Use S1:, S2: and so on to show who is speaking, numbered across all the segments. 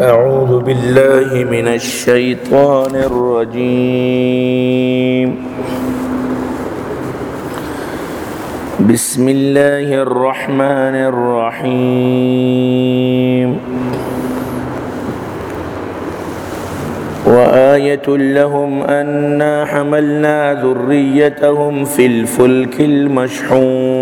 S1: أعوذ بالله من الشيطان الرجيم. بسم الله الرحمن الرحيم. وآية لهم أنا حملنا ذريتهم في الفلك المشحون.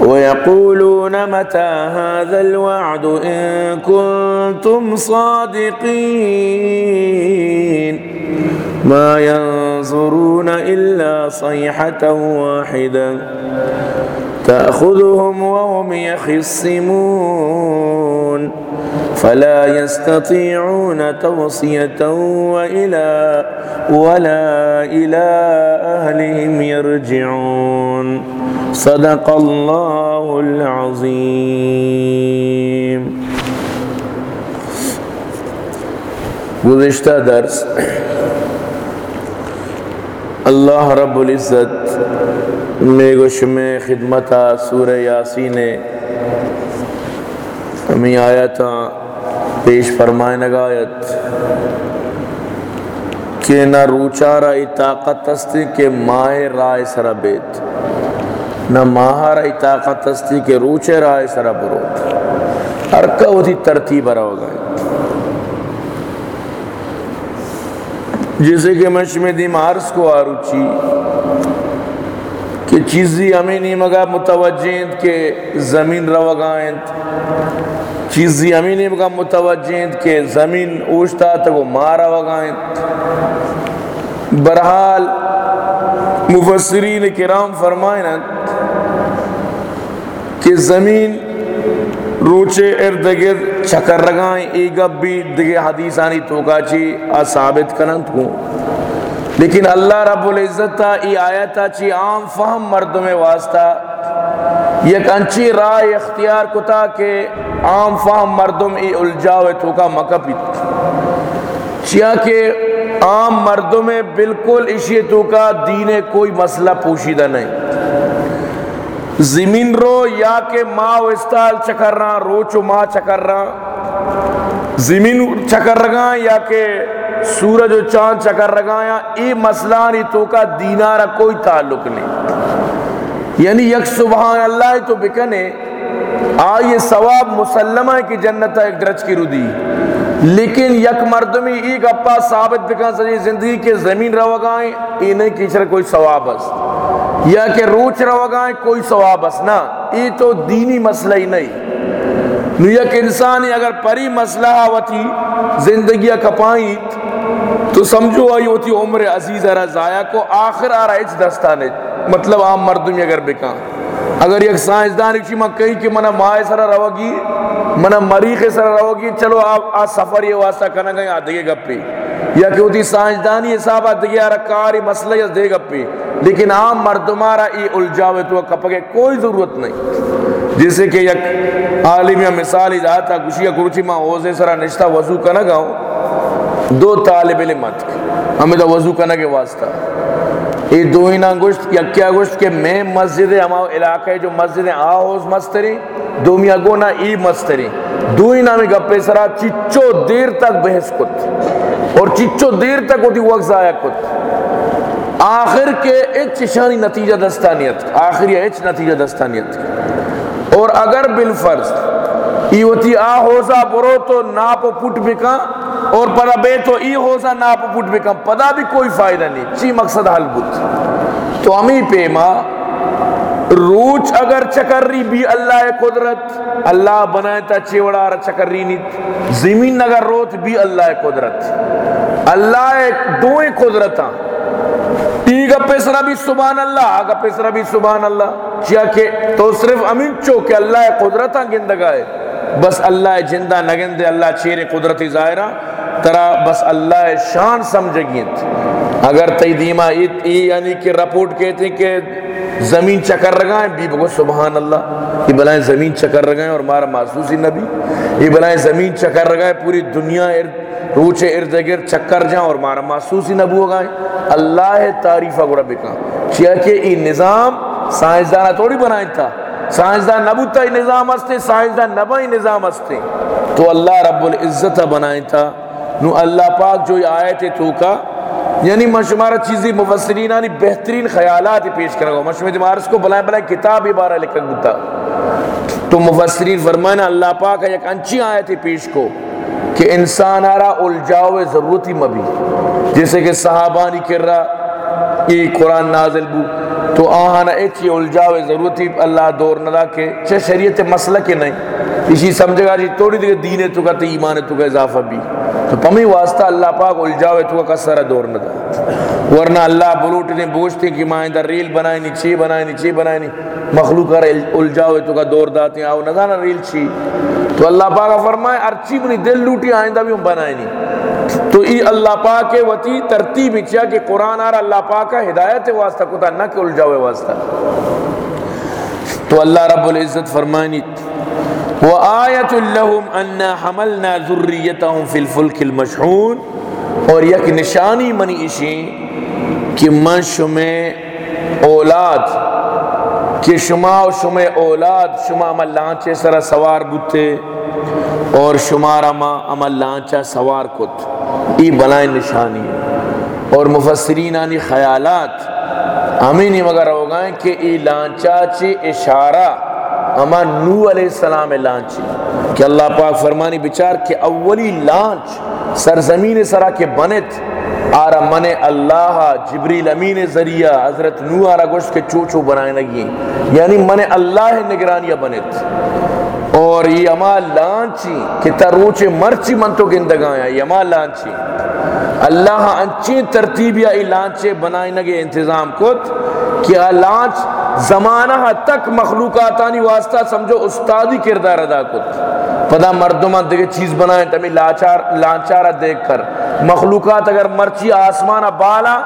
S1: ويقولون متى هذا الوعد إن كنتم صادقين؟ ما ينظرون إلا صيحة واحدة تأخذهم وهم يخصمون. فلا يستطيعون توصية وإلى ولا إلى أهلهم يرجعون. صدق الله العظيم گزشتہ درس اللہ رب العزت میں گوش میں خدمتا سورہ یاسین ہمیں آیتا پیش فرمائے نگایت کہ نہ روچا رائی طاقت استی کہ مائے رائے سر بیت نہ ماہا رائی طاقت استی کہ روچے رائے سر بروت ہر کا وہ تھی ترتیب رہو گئے۔ جیسے کہ مشم دی مارس کو آروچی کہ چیزی ہمیں نہیں مگا متوجہند کہ زمین روگائند چیزی ہمیں نہیں مگا متوجہند کہ زمین اوشتا تک وہ مارا وگائند۔ برحال مفسرین کرام فرمائیں کہ زمین روچے ارد گرد چکر رگائیں، ای گب بھی دگے حدیثانی توکا چی ثابت کنند کو لیکن اللہ رب العزت تا ای آیتا چی عام فہم مردم واسطہ یک انچی رائے اختیار کتا کہ عام فہم مردم ای الجاوے توکا مکپیت چیا کہ عام مردم بالکل اسی توکا دین کوئی مسئلہ پوشیدہ نہیں۔ زمین رو یا کہ ماں و استال چکر رہا روچ و ماں چکر رہا۔ زمین چکر رگا یا کہ سورج و چاند چکر رگا یا ای مسئلہ نہیں تو کا دینارہ کوئی تعلق نہیں۔ یعنی یک سبحان اللہ تو بکنے آئیے ثواب مسلمہ کی جنت ایک درج کی ردی لیکن یک مردمی ای گپا ثابت بکن سجی زندگی کے زمین روگائیں ای نہیں کیچر کوئی ثواب است۔ یا کہ روچ روگائیں کوئی ثواب است نا، ای تو دینی مسئلہ ہی نہیں۔ نو یک انسانی اگر پری مسئلہ آوتی، زندگی کپائیں تو سمجھو آئی ہوتی، عمر عزیز رضایا کو، آخر آ رہا اچ دستانے مطلب عام مردمی اگر بکاں۔ اگر یک سائنسدان اچھی میں کہیں کہ منہ مائے سر روگی، منہ مریخ سر روگی، چلو آپ آ سفر یہ واسطہ کنا گئے آدھگے گپی یا کہ ہوتی سائنسدانی حساب آدھگے آرکاری مسئلہ یا دے گپی۔ لیکن عام مردمارا ای الجاوے تو کپگے کوئی ضرورت نہیں۔ جیسے کہ یک عالم یا مثال ہی جاتا کچھ یا ماں اوزے سرا نشتہ وضو کنا گاؤں۔ دو طالب علمت ہمیں دا وضو کنا کے واسطہ۔ یہ دو ہی نا گشت یا کیا گشت کہ میں مسجد ہما علاقہ جو مسجد آہوز مستری دو میاں گو نا ای مستری دو ہی نامی گپے سرا چچو دیر تک بحث کت۔ اور چچو دیر تک ہوتی وقت ضائع کت آخر کے اچ شانی نتیجہ دستانیت، آخری اچ نتیجہ دستانیت۔ اور اگر بالفرض ای ہوتی آہوزا برو تو ناپ پٹ بکا، اور پدا بے تو ای ہوزا ناپ پٹ بکا، پدا بھی کوئی فائدہ نہیں، چی مقصد حل بود؟ تو امی پیما روچ اگر چکر بھی اللہ قدرت، اللہ بنائے تا چیوڑا رہا چکر نہیں زمین اگر روت بھی اللہ قدرت۔ اللہ دوئیں قدرتاں۔ ٹھیک پیسرا بھی سبحان اللہ آگا پیسرا بھی سبحان اللہ چیا کہ تو صرف امین چو کہ اللہ قدرتاں گندگا ہے۔ بس اللہ جندہ نگندے، اللہ چیرے قدرتی ظاہرہ۔ ترا بس اللہ شان سمجھ سمجھگیت اگر تی دیما ای یعنی کہ رپورٹ کہتے ہیں کہ زمین چکر رگائیں بھی بگو سبحان اللہ، یہ بلائیں زمین چکر رگائیں اور مارا محسوسی نبی، یہ بلائیں زمین چکر رگائیں، پوری دنیا ارد، روچے ارد گرد چکر جائیں اور مارا محسوسی نبو گائیں اللہ تعریفہ گوڑا بکا چیہ کہ یہ نظام سائنسدانہ توڑی بنائیں تھا۔ سائنسدان نبوتا ہی نظام ہستے، سائنسدان نبا ہی نظام ہستے۔ تو اللہ رب العزت بنائیں تھا۔ نو اللہ پاک جو یہ آیت تو کا یعنی مشمارہ چیزی مفسرین آنی بہترین خیالات پیش کرا گا۔ مشمد مارس کو بلائیں بلائیں کتاب عبارہ لکھا گتا تو مفسرین فرمائنا اللہ پاک ایک انچی آیت پیش کو کہ انسان آرہ الجاو ضرورتی مبی۔ جیسے کہ صحابانی کر رہا، یہ قرآن نازل بو۔ تو آہانا ایچی الجاو ضرورتی اللہ دور ندا کے چھے شریعت مسئلہ کے نہیں۔ اسی سمجھے گا جی توڑی دیکھ دینے تو کا تو ایمان تو کا اضافہ بھی۔ تو پمی واسطہ اللہ پاک الجاوے تو کا سارا دور نہ دا۔ ورنہ اللہ بلوٹ نے بوجھتے کہ ماں اندر ریل بنائیں نی چی بنائیں نی چی بنائیں نی مخلوق کر الجاوے تو کا دور داتے آو نہ دانا ریل چی تو اللہ پاک فرمائے ارچی بنی دل لوٹی، آئندہ بھی ہم بنائیں نی تو ای اللہ پاک کے وتی ترتیب اچھا کہ قرآن آرہ اللہ پاک کا ہدایت واسطہ کتا، نہ کہ الجاوے واسطہ۔ تو اللہ رب العزت فرمائے نی وآیت لهم ان حملنا ذریتهم فی الفلک المشحون اور یک نشانی منی اشی کہ من شمع اولاد، کہ شما و شمع اولاد، شما عمل لانچے سر سوار بوتے اور شمارا ما عمل لانچہ سوار کت۔ ای بلائیں نشانی۔ اور مفسرین آنی خیالات۔ ہمیں نہیں مگر ہوگائیں کہ ای لانچہ چی اشارہ اما نو علیہ السلام لانچی کہ اللہ پاک فرمانی بچار کہ اولی لانچ سرزمین سرا کے بنت۔ آرہ من اللہ جبریل امین ذریعہ حضرت نو آرہ گوشت کے چوچو بنائے لگی یعنی من اللہ نگرانیہ بنت۔ اور یہ اما لانچی کہ تروچے مرچی من تو گندگایا یہ اما لانچی۔ اللہ انچی ترتیب یا لانچے بنائے لگے انتظام کت۔ کہ لانچ زمانہ تک مخلوقاتانی واسطہ سمجھو استادی کردار ادا کت پدا مردمہ دیکھے چیز بنائیں تمہیں لاچار لانچارہ دیکھ کر۔ مخلوقات اگر مرچی آسمان بالا،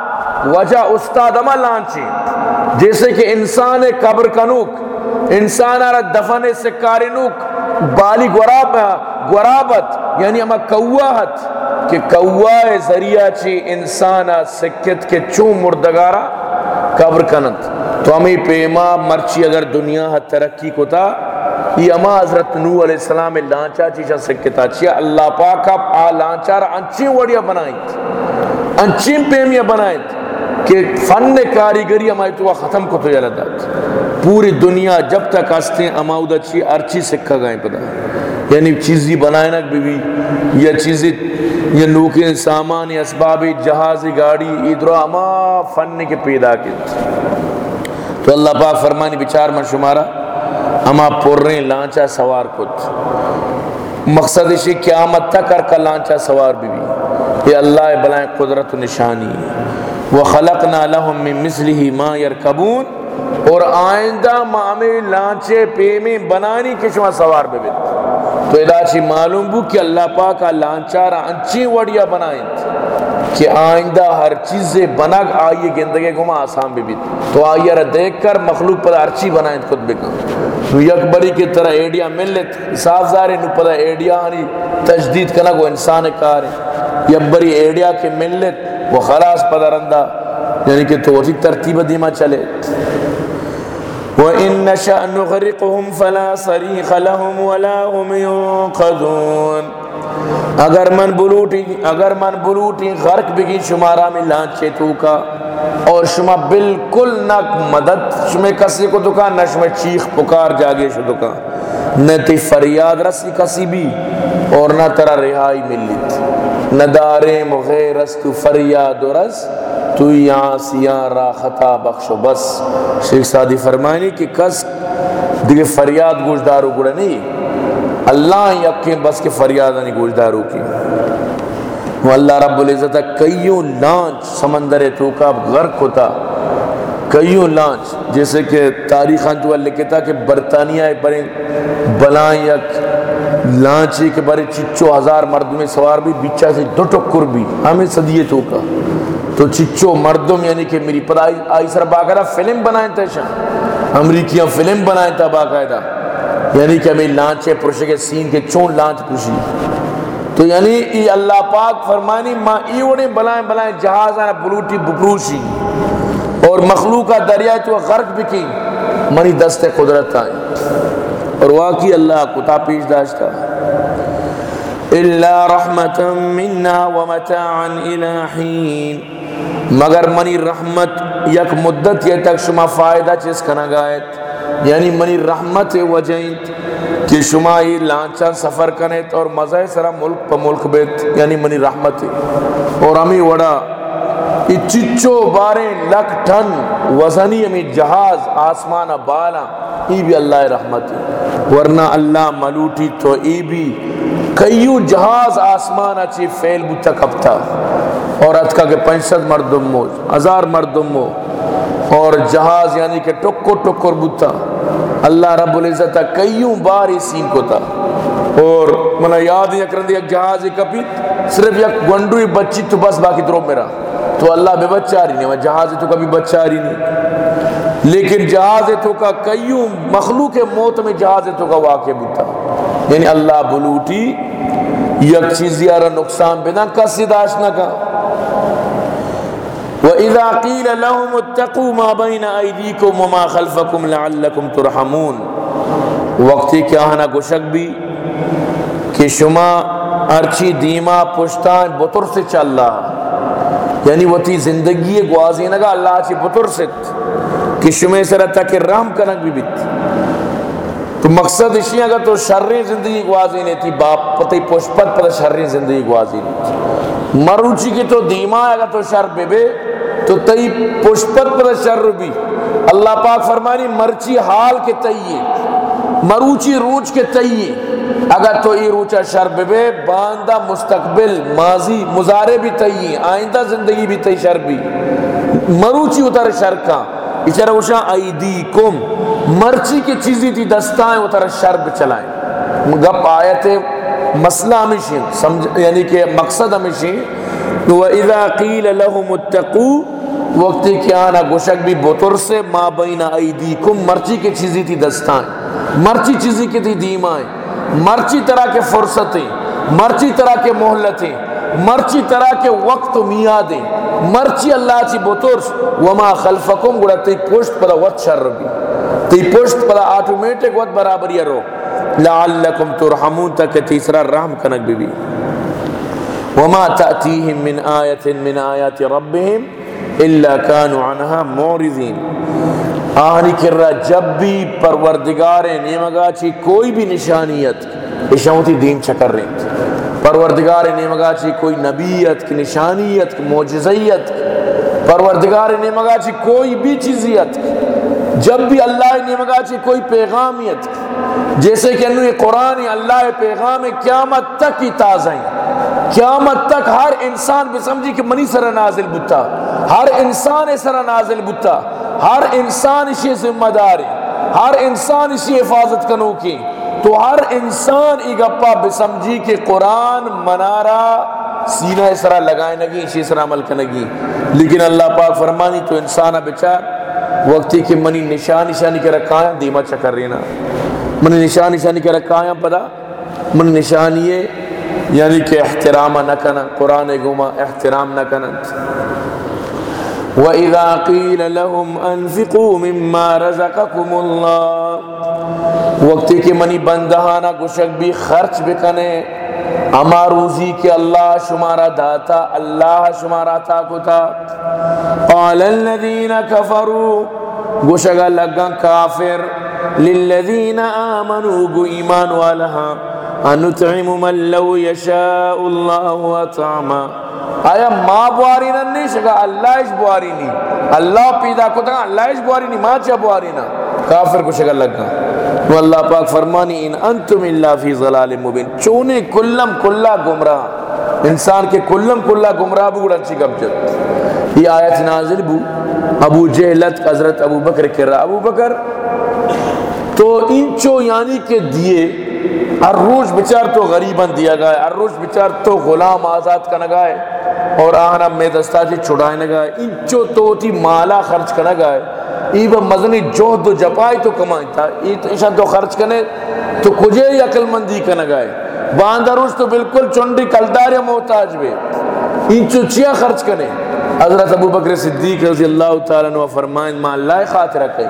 S1: وجہ استاد اما لانچی جیسے کہ انسان قبر کنوک انسان آرہ دفن سکاری نوک، بالی گوراب گورابت یعنی اما قوہت کہ قوہ ذریعہ چی انسان سکت کے چون مردگارہ قبر کنت۔ تو ہمیں پیما مرچی اگر دنیا ہا ترقی کو تا یہ اما حضرت نو علیہ السلام لانچا چیچا سکتا، چیا اللہ پاک اب آ لانچا را انچیں وڑیا بنائیں انچیں پیمیا بنائیں کہ فن کاریگری ہماری تو ختم کو تو یا لدات۔ پوری دنیا جب تک ہستے اما ادھا چی ارچی سکھا گائیں پدا۔ یعنی چیزی بنائیں نک بھی بھی، یا چیزی یہ نوکے سامان اسبابی جہازی گاڑی ادھر اما فن کے پیدا کیت تو اللہ پاک فرمانی بچار من شمارا اما پورنے لانچا سوار کت مقصد اسی قیامت تک کر کا لانچا سوار بھی بھی۔ یہ اللہ بلائیں قدرت و نشانی۔ وخلقنا لهم من مثله ما يركبون اور آئندہ مامے لانچے، پیمیں بنانی کے شما سوار بھی بھی تو ادا چی معلوم بو کہ اللہ پاک لانچارا انچی وڑیا بنائیں کہ آئندہ ہر چیز بناگ آئیے گندگے گما آسان بھی بھی تو آئیے رہا دیکھ کر مخلوق پر ہر چیز بنائیں خود بکن تو یک بڑی کی طرح ایڈیا مل لیت صاف زارے نو پدا ایڈیا ہنی تجدید کنا کو انسان کار یک بڑی ایڈیا کے مل لیت وہ خلاص پدا رندہ یعنی کہ تو اسی ترتیب دیما چلے وَإِن نَشَأْ نُغْرِقُهُمْ فَلَا صَرِيخَ لَهُمْ وَلَا هُمْ يُنْقَذُونَ۔ اگر من بلوٹی، اگر من بلوٹی غرق بگی شمارا میں لانچے تو کا، اور شما بالکل نہ مدد شما کسی کو دکا نہ شما چیخ پکار جاگے شو دکا نہ تی فریاد رسی کسی بھی، اور نہ ترا رہائی ملیت نہ دارے مغیر مغیرست فریاد و رس تو یہاں سیاں را خطا بخش و بس۔ شیخ سادی فرمائنی کہ کس دیکھ فریاد گوشدارو گڑا نہیں۔ اللہ ہی یقین بس کے فریاد نہیں گوشدارو کی۔ وہ اللہ رب العزت کئیوں لانچ سمندر تو کا غرق ہوتا۔ کئیوں لانچ۔ جیسے کہ تاریخ تو اللہ کہتا کہ برطانیہ بڑے بلائیں یک لانچی کے بارے چچو ہزار مردوں سوار بھی، بچہ سے دو ٹکر بھی۔ ہمیں صدیے تو کا۔ تو چچو مردم یعنی کہ میری پدائی آئی سر باقاعدہ فلم بنائیں تھے شاہ۔ امریکیاں فلم بنائیں تھا باقاعدہ۔ یعنی کہ ہمیں لانچے پرشے کے سین کے چون لانچ پرشی۔ تو یعنی ای اللہ پاک فرمانی، ما ای وڑے بلائیں بلائیں جہاز آنا بلوٹی بپروشی۔ اور مخلوقہ دریائے تو غرق بکی منی دست قدرت آئیں اور واقعی اللہ کتا پیش داشتا۔ اللہ رحمت منا ومتاعا الہین مگر منی رحمت یک مدت یہ تک شما فائدہ چیز کنا گائیت۔ یعنی منی رحمت وجہیت کہ شما یہ لانچان سفر کنیت اور مزہ سرا ملک پا ملک بیت۔ یعنی منی رحمت اور ہمیں وڑا یہ چچو بارے لک ٹھن وزنی ہمیں جہاز آسمان بالا ای بھی اللہ رحمت ورنہ اللہ ملوٹی تو ای بھی کئیو جہاز آسمان اچھی فیل بوتا کپتا اور اتکا کے پنچت مردم مو ہزار مردم مو اور جہاز یعنی کہ ٹکو ٹکر بوتا۔ اللہ رب العزت کئیوں بار ہی سین کو تھا اور منا یاد نہیں کرن ایک جہاز ایک کپیت صرف یک گنڈوی بچی تو بس باقی درو میرا۔ تو اللہ بے بچہ رہی نہیں، جہاز تو کبھی بچہ رہی نہیں۔ لیکن جہاز تو کا کئیوں، مخلوق موت میں جہاز تو کا واقع بوتا۔ یعنی اللہ بلوٹی، یک چیز یارا نقصان بنا، کسی داشنا کا۔ وَإِذَا قِيلَ لَهُمُ اتَّقُوا مَا بَيْنَ أَيْدِيكُمْ وَمَا خَلْفَكُمْ لَعَلَّكُمْ تُرْحَمُونَ۔ وقتی کیا ہنا گوشک بھی کہ شما ارچی دیما پشتان بطر سے چل رہا یعنی وہ تی زندگی گوازی نگا اللہ چی بطر سے۔ کہ شما سر تک رحم کنک بھی بیت۔ تو مقصد اسی اگر تو شرری زندگی گوازی نہیں تھی، باپ پتہ پشپت پر شرری زندگی گوازی نہیں تھی۔ مروچی کی تو دیما اگر تو شر بے بے تو تئی پشپت پر شر بھی۔ اللہ پاک فرمانی مرچی حال کے تئیے، مروچی روچ کے تئیے۔ اگر تو ای روچا شر بے باندہ مستقبل، ماضی، مزارے بھی تئیے، آئندہ زندگی بھی تئی شر بھی۔ مروچی اتر شر کا۔ اچھا روشا ایدیکم مرچی کی چیزی تھی، دستائیں وہ ترہ شرب چلائیں۔ گپ آیت مسئلہ ہمیشہ، سمجھ یعنی کہ مقصد ہمیشہ وَإِذَا قِيلَ لَهُمُ اتَّقُوا وقتی کہ آنا گوشک بھی بطر سے، ما بین ایدیکم مرچی کی چیزی تھی دستائیں مرچی چیزی کی تھی دیمائیں، مرچی طرح کے فرصتیں، مرچی طرح کے محلتیں مرچی طرح کے وقت میادیں، مرچی اللہ چی بطرس وما خلفکم گڑا تی پشت پدا وقت شر بھی، تی پشت پدا آٹومیٹک وقت برابر یہ رو لعلکم ترحمون تک تیسرا رحم کنک بھی بھی۔ وما تأتیہم من آیت من آیات ربهم الا كانوا عنها معرضین آہنی کر رہا جب بھی پروردگار نیمگا چی کوئی بھی نشانیت اشاوتی دین چکر رہی پروردگار نیمگا چی کوئی نبیت کی نشانیت کی موجزیت پروردگار نیمگا چی کوئی بھی چیزیت جب بھی اللہ نیمگا چی کوئی پیغامیت جیسے کہ انہوں یہ قرآن اللہ پیغام قیامت تک کی تازہ قیامت تک ہر انسان بھی سمجھی کہ منی سر نازل بتا ہر انسان سر نازل بتا ہر انسان اسی ذمہ دار ہر انسان اسی حفاظت کنو کی۔ تو ہر انسان ای گپا بسمجھی کہ قرآن منارا سینہ اسرا لگائے نگی اسی اسرا عمل کنگی لیکن اللہ پاک فرمانی تو انسان بچار، وقتی کہ منی نشان نشانی کے رکھایا دیما چکر رینا۔ منی نشان نشانی کے رکھایا پدا؟ من نشانی یعنی کہ احترام نہ کنا قرآن گما احترام نہ کنا وَإِذَا قِيلَ لَهُمْ أَنفِقُوا مِمَّا رَزَقَكُمُ اللَّهِ۔ وقتی کہ منی بندہانا گشک بھی خرچ بکنے، اما روزی کے اللہ شمارا داتا، اللہ شمارا تا کتا قال الذين كفروا گشگا لگا کافر۔ للذین آمنوا، گو ایمان والہا انتعم من لو یشاء اللہ اطعما آیا ما بواری نہیں شگا اللہ اس بواری نہیں. اللہ پیدا کتا اللہ اس بواری نہیں ما چا بواری نا کافر کو شگا لگا. تو اللہ پاک فرمانی، ان انتم اللہ فی ظلال مبین. چونے کلم کلا گمراہ. انسان کے کلم کلا گمراہ بگڑا چی گب جت یہ آیت نازل بو. ابو جہلت، حضرت ابو بکر کر رہا ابو بکر. تو انچو یعنی کہ دیے ہر روز بچار تو غریباً دیا گئے ہر روز بچار تو غلام آزاد کا نگائے اور آہنا میں دستا جی چھڑائے نگائے انچو تو تی مالا خرچ کا نگائے ای با مزنی جو دو جپائی تو کمائی تھا، ای تو ایشان تو خرچ کنے تو کجے ہی عقل مندی کا نگائے باندروش تو بالکل چنڈی کلدار محتاج بے۔ انچو چیا خرچ کنے حضرت ابو بکر صدیق رضی اللہ تعالیٰ نے فرمائن ما اللہ خاطرہ کئی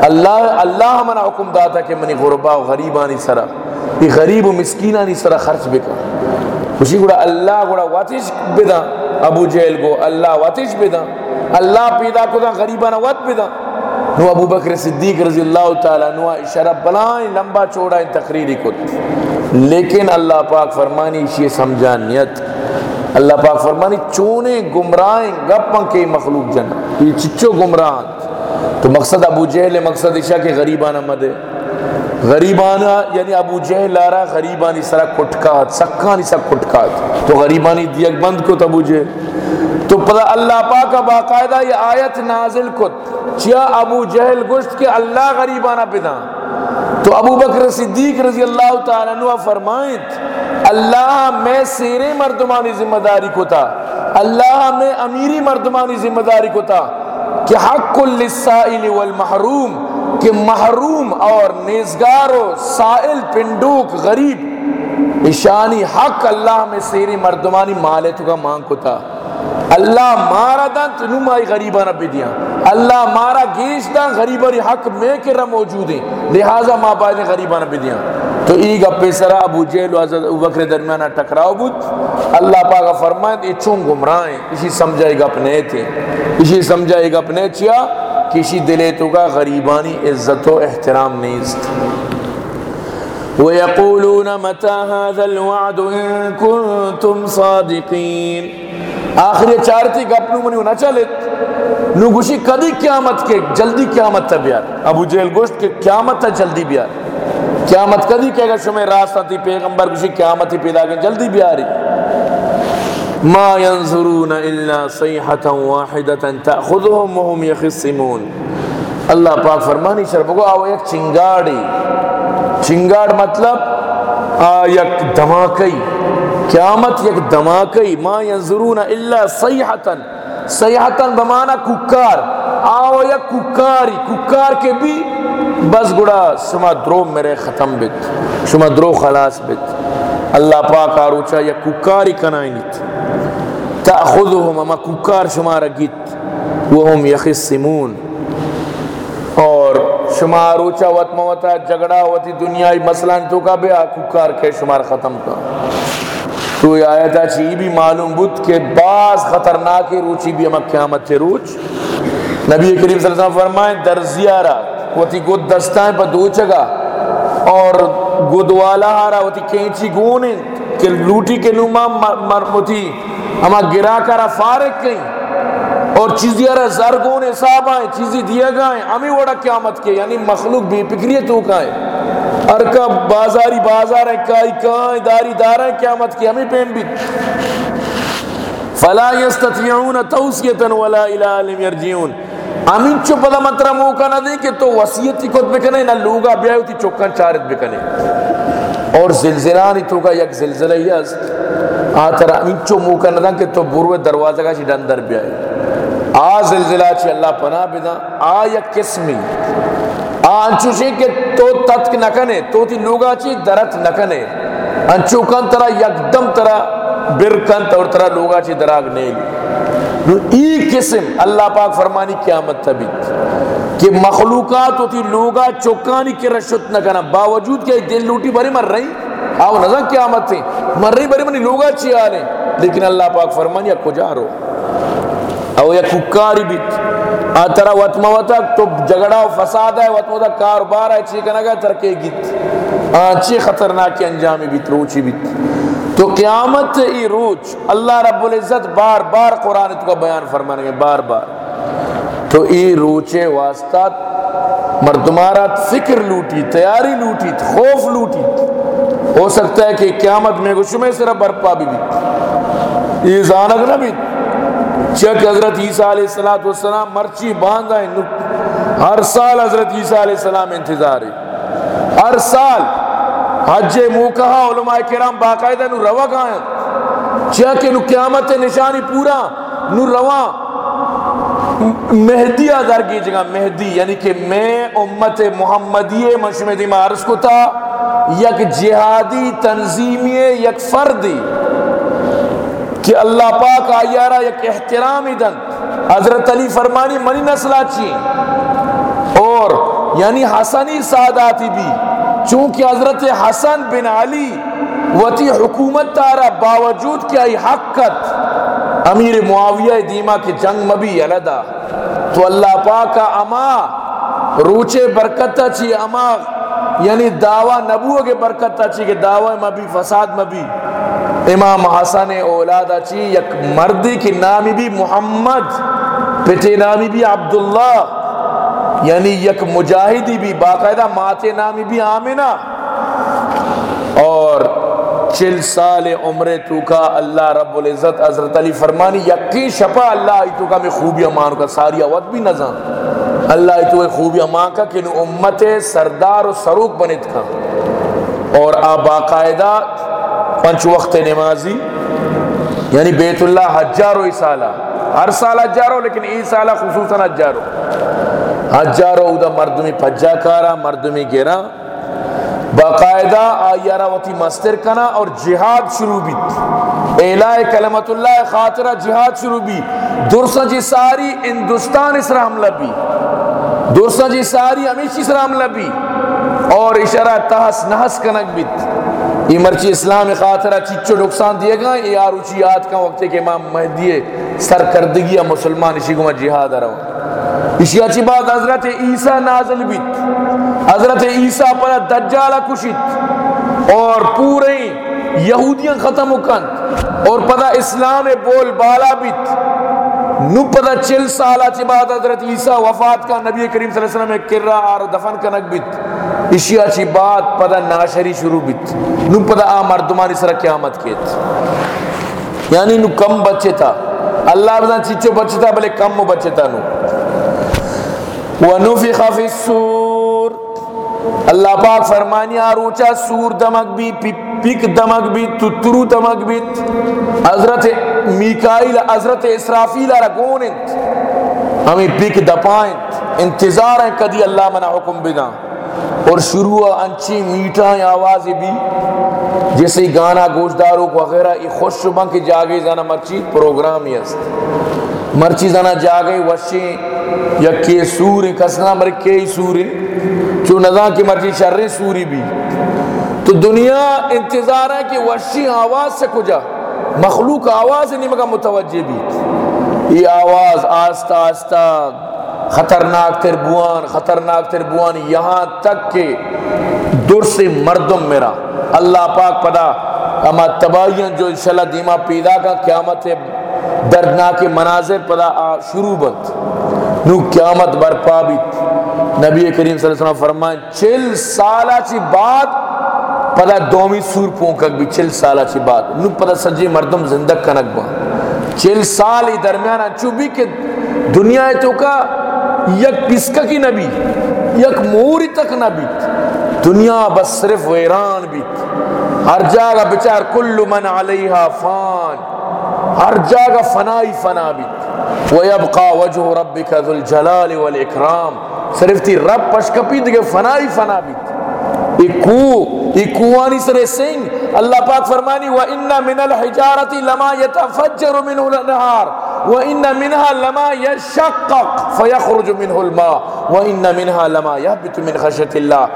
S1: اللہ اللہ ہمنا حکم داتا کہ منی غربا و غریبانی سرا یہ غریب و مسکینانی سرا خرچ بکا۔ اسی گوڑا اللہ گوڑا واتش بدا، ابو جہل کو اللہ واتش بدا۔ اللہ پیدا کدا، غریبانا وات بدا۔ نو ابو بکر صدیق رضی اللہ تعالیٰ نو شرف بلائیں لمبا چوڑا ان تقریری کت۔ لیکن اللہ پاک فرمانی اسی سمجھانیت اللہ پاک فرمانی چونے گمراہیں گپاں کے مخلوق جن۔ یہ چچو گمراہ تو مقصد ابو جہل ہے، مقصد عشاء کے غریبانہ مدے غریبانہ یعنی ابو جہل لارا، غریبانی سرا کٹکات سکھانی سا کٹکات تو غریبانی دیگ بند کو ابو جہل۔ تو پتہ اللہ پاک کا باقاعدہ یہ آیت نازل کت۔ چیا ابو جہل گشت کے اللہ غریبانہ پیدا۔ تو ابو بکر صدیق رضی اللہ تعالیٰ عنہ فرمائت اللہ میں سیرے مردمانی ذمہ داری کو تھا اللہ میں امیری مردمانی ذمہ داری کو تھا کہ حق للسائل والمحروم، کہ محروم اور نیزگار و سائل، پنڈوک، غریب اشانی حق اللہ میں سیری مردمانی مالے تو کا مانگ کو تھا اللہ مارا دن تو نمائی غریبانہ بھی دیا اللہ مارا گیش دن غریبانی حق میں کرا موجود ہیں۔ لہذا ماں بائی غریبانہ بھی دیا تو ای گپے سرا ابو جہل و حضرت ابو بکر درمیانہ ٹکراؤ بود۔ اللہ پاک فرمائے یہ چون گمراہیں اسی سمجھائے گا اپنے تھے۔ اسی سمجھائے گا اپنے چیا۔ کسی دلے تو کا غریبانی عزت و احترام نیست۔ وَيَقُولُونَ مَتَى هَذَا الْوَعْدُ إِن كُنتُمْ صَادِقِينَ۔ آخری چارتی گپنو منی ہونا چلت نو گوشی کدی قیامت کے جلدی قیامت تا بیار۔ ابو جہل گوشت کہ قیامت تا جلدی بیار۔ قیامت کدی کہے گا شمی راستہ تھی پیغمبر کسی قیامت ہی پیدا گئے جلدی بھی آ رہی ما ينظرون الا صيحه واحده تاخذهم وهم يخصمون اللہ پاک فرمانی شرف کو آو ایک چنگاڑی۔ چنگاڑ مطلب آ یک دھماکئی۔ قیامت یک دھماکئی ما ينظرون الا صيحه صيحه بمعنی ککار۔ آو یک ککاری، ککار کے بھی بس گڑا شما درو میرے ختم بیت شما درو خلاص بیت اللہ پاک آروچا یا ککاری کنائی نیت تأخذهم اما ککار شما رگیت وهم یخصمون۔ اور شما آروچا وط موتا جگڑا وطی دنیای مسئلہ تو کا بیا ککار کے شمار ختم کا۔ تو یہ آیتا چی بھی معلوم بود کہ بعض خطرناک روچی بھی ہمیں قیامت تے روچ۔ نبی کریم صلی اللہ علیہ وسلم فرمائیں در زیارہ، وتی گود دستائیں پر دو چگا اور گودوالا ہارا وتی کینچی گونے کہ لوٹی کے لوما مرمتی اما گرا کرا فارق کہیں اور چیزی ارہ زرگون حساب آئیں چیزی دیا گائیں ہمیں وڑا قیامت کے یعنی مخلوق بھی پکریت ہو کائیں ارکا بازاری بازار ہیں، کائی کائیں، داری داریں قیامت کی ہمیں پین بھی۔ فلا يستطيعون توسیتا ولا الى علم يرجعون امین چو پدا مطرح موقع نہ دے کہ تو وسیعتی کت بکنے، نہ لوگا بیائی ہوتی چوکن چارت بکنے۔ اور زلزلانی تو کا یک زلزلہ ہی ہے آتر امین چو موقع نہ دے کہ تو بروے دروازہ کا جی چی ڈندر بیائی۔ آ زلزلہ چی اللہ پناہ بدا آ یک قسمی۔ آ انچو چی کہ تو تتک نکنے تو تی لوگا چی درت نکنے انچو کن ترہ یک دم ترہ برکن اور ترہ لوگا چی دراغ نیلی نو ای قسم اللہ پاک فرمانی قیامت تبیت کہ مخلوقات ہوتی لوگا چوکانی کے رشت نہ کنا۔ باوجود کہ دل لوٹی بری مر رہی، آو نظر قیامت تھی۔ مر رہی بری منی لوگا چی آنے۔ لیکن اللہ پاک فرمانی کجا رو؟ او یا ککاری بیت. آترا وطمہ وطا تو جگڑا و فساد ہے وطمہ وطا کاربار ہے، چی کنگا ترکے گیت. آنچی خطرناکی انجامی بیت، روچی بیت. تو قیامت ای روچ، اللہ رب العزت بار بار قرآن تو کا بیان فرمانے گے، بار بار. تو ای روچے واسطہ مردمارات فکر لوٹی، تیاری لوٹی، خوف لوٹی. ہو سکتا ہے کہ قیامت میں گشمے سے رب برپا بھی بھی یہ زانک نہ بھی چک حضرت عیسیٰ علیہ السلام مرچی باندھا ہے ہر سال حضرت عیسیٰ علیہ السلام انتظار ہے۔ ہر سال حج موکہا علماء کرام باقاعدہ نو روا گائیں چک نو قیامت نشانی پورا نو روا مہدی آدھار کی جگہ، مہدی یعنی کہ میں امت محمدی مشمدی مارس کو تھا، یک جہادی تنظیمی، یک فردی۔ کہ اللہ پاک آئیارا یک احترامی دن۔ حضرت علی فرمانی منی نسلہ چی۔ اور یعنی حسنی ساداتی بھی۔ چونکہ حضرت حسن بن علی وتی حکومت تارا باوجود کہ آئی حقت امیر معاویہ دیما کی جنگ مبی علدہ تو اللہ پاک کا اما روچے برکتہ چی، اما یعنی دعویٰ نبوہ کے برکتہ چی کہ دعویٰ مبی فساد مبی امام حسن اولادہ چی یک مردی کی نامی بھی محمد پتے نامی بھی عبداللہ یعنی یک مجاہدی بھی، باقاعدہ ماتے نامی بھی آمینہ۔ اور چل سال عمر تو کا اللہ رب العزت حضرت علی فرمانی، یقین شپا اللہ تو کا میں خوبی امان کا، ساری وقت بھی نظام اللہ تو خوبی امان کا کہ امت سردار و سروک بنت کا۔ اور آ باقاعدہ پنچ وقت نمازی یعنی بیت اللہ حجارو ای سالہ۔ ہر سال حجارو لیکن ای سالہ خصوصاً حجارو حجارو اودا مردمی پجا کارا، مردمی گرا باقاعدہ آئیارہ وطی مستر کنا اور جہاد شروع بھی اعلائے کلمت اللہ خاطرہ جہاد شروع بھی درسا جی ساری ہندوستان اس رحم لبی درسا جی ساری ہمیشہ اس رحم لبی اور اشارہ تحس نحس کنک بیت۔ یہ مرچی اسلام خاطرہ چچو نقصان دیے گا، یہ آروچی یاد کا وقت ہے کہ امام مہدی سرکردگی مسلمان اسی کو میں جہاد رہا اسی اچھی بات حضرت عیسیٰ نازل بیت، حضرت عیسیٰ پر دجالہ کشت اور پورے یہودیاں ختم کن اور پدا اسلام بول بالا بیت۔ نو پدا چل سالہ چی بعد حضرت عیسیٰ وفات کا نبی کریم صلی اللہ علیہ وسلم ایک آر دفن کنک بیت۔ اشیاء چی بعد پدا ناشری شروع بیت۔ نو پدا آ مردمانی سر قیامت کیت یعنی نو کم بچے تھا اللہ بزن چیچو بچے تھا بلے کم بچے تھا نو۔ وَنُفِخَ فِي السُّورِ۔ اللہ پاک فرمانی آروچا سور دمک بھی پک دمک بھی، تترو دمک بھی۔ حضرت میکائیل، حضرت اسرافیل رگون ہمیں پک دپائیں انتظار ہیں کدی اللہ منا حکم بنا۔ اور شروع انچی میٹھا آوازی بھی، جیسے گانا گوشداروں وغیرہ، یہ خوش شبہ کی جاگے زانا مرچی پروگرام ہی است۔ مرچی زانا جاگے وشی یا کے سوری کسنا مر کے سوری چو نظام کی مرچی شر سوری بھی۔ تو دنیا انتظار ہے کہ وشی آواز سے کجا؟ مخلوق آواز نہیں مگا متوجہ بھی۔ یہ آواز آستہ آستہ خطرناک تر بوان، خطرناک تر بوان، یہاں تک کہ دور سے مردم میرا۔ اللہ پاک پدا، اما تباہیاں جو انشاءاللہ دیما پیدا کا قیامت دردناک مناظر پدا شروع بت نو قیامت برپا بیت نبی کریم صلی اللہ علیہ وسلم فرمائیں، چل سالہ چی بعد پدا دومی سور پونکک بھی، چل سالہ چی بعد۔ نو پدا سجی مردم زندگ کنک با چل سال ہی درمیان چو بھی کہ دنیا تو کا یک پسکا کی نبی، یک موری تک نبی دنیا بس صرف ویران بھی ہر جاگہ بچار کل من علیہا فان۔ ہر جاگہ فنائی فنا بھی وَيَبْقَى وَجْهُ رَبِّكَ ذُو الْجَلَالِ وَالْإِكْرَامِ صرف تھی رب پشکپی دیگے فنائی فنا بھی ایکو، ایکوانی سرے سنگ۔ اللہ پاک فرمانی، وَإِنَّ مِنَ الْحِجَارَةِ لَمَا يَتَفَجَّرُ مِنْهُ الْأَنْهَارِ۔ وَإِنَّ مِنْهَا لَمَا يَشَّقَّقْ فَيَخْرُجُ مِنْهُ الْمَاءُ وَإِنَّ مِنْهَا لَمَا يَهْبِطُ مِنْ خَشْيَةِ اللَّهِ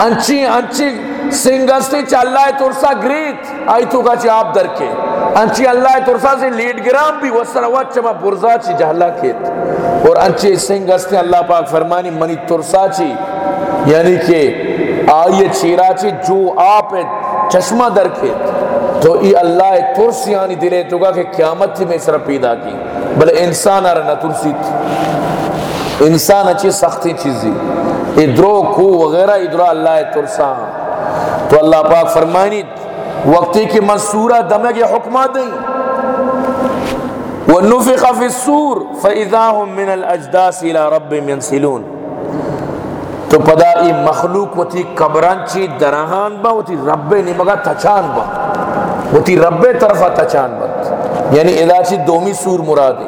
S1: انچی انچی سنگستی چا اللہ ترسا گریت آئی تو کا چی آپ در کے انچی اللہ ترسا سے لیڈ گرام بھی وصر وچ چما برزا چی جہلا کیت اور انچی سنگستی اللہ پاک فرمانی منی ترسا چی یعنی کہ آئیے چیرا چی جو آپ چشمہ در کیت تو ای اللہ ترس یعنی دلے تو کہ قیامت تھی میں سر پیدا کی۔ بلے انسان آرہ نہ ترسی تھی انسان اچھی سختی چیزی۔ ادرو کو وغیرہ ادرو اللہ ترسا۔ تو اللہ پاک فرمائنی، وقتی کی منصورہ دمے کے حکمات دیں۔ وَنُفِقَ فِي السُّورِ فَإِذَا هُم مِّنَ الْأَجْدَاسِ إِلَى رَبِّ يَنْسِلُونَ۔ تو پدا ای مخلوق وہ تھی قبران چی درہان با وہ تھی رب نمگا تچان با۔ وہ تھی رب طرفا تچان با یعنی اداچی دومی سور مرادی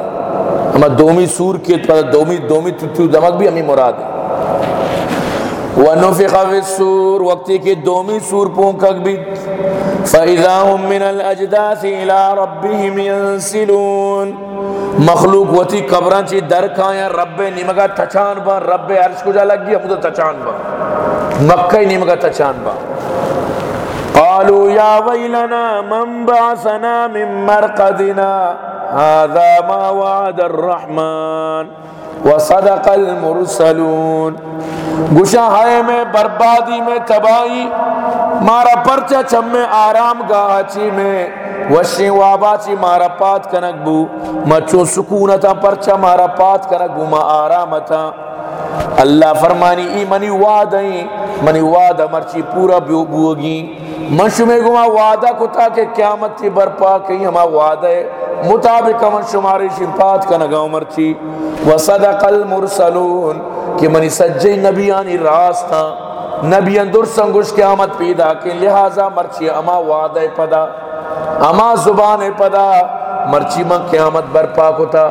S1: ہما دومی سور کے پدا دومی دومی تو دمک بھی ہمیں مرادی ونفخ فی السور وقتی کی دومی سور پونکک بھی۔ فَإِذَا هُم مِّنَ الْأَجْدَاثِ إِلَىٰ رَبِّهِمْ يَنسِلُونَ۔ مخلوق وتی قبران چی در کھایا رب نمگا تچان با رب عرش کو جا لگ گیا، خود تچان با مکہ نمگا تچان با قالوا یا ویلنا من بعثنا من مرقدنا؟ هذا ما وعد الرحمن. وصدق المرسلون. گشا ہائے میں، بربادی میں، تباہی، مارا پرچا چم میں، آرام گاہ چی میں، وشی وابا چی مارا پات کنک بو مچو سکونتا پرچا مارا پات کنک بو، ما آرامتا. اللہ فرمانی، ای منی وعدیں، منی وعدہ مرچی پورا بوگی. من شمی گما وعدہ کتا کہ قیامت تی برپا کہیں ہما وعدہ ہے مطابق من شماری شمپات کا نگاو مرچی وصدق المرسلون، کہ منی سجی نبیانی راستہ نبیان در سنگوش قیامت پیدا کہ لہذا مرچی اما وعدہ پدا، اما زبان پدا، مرچی من قیامت برپا کتا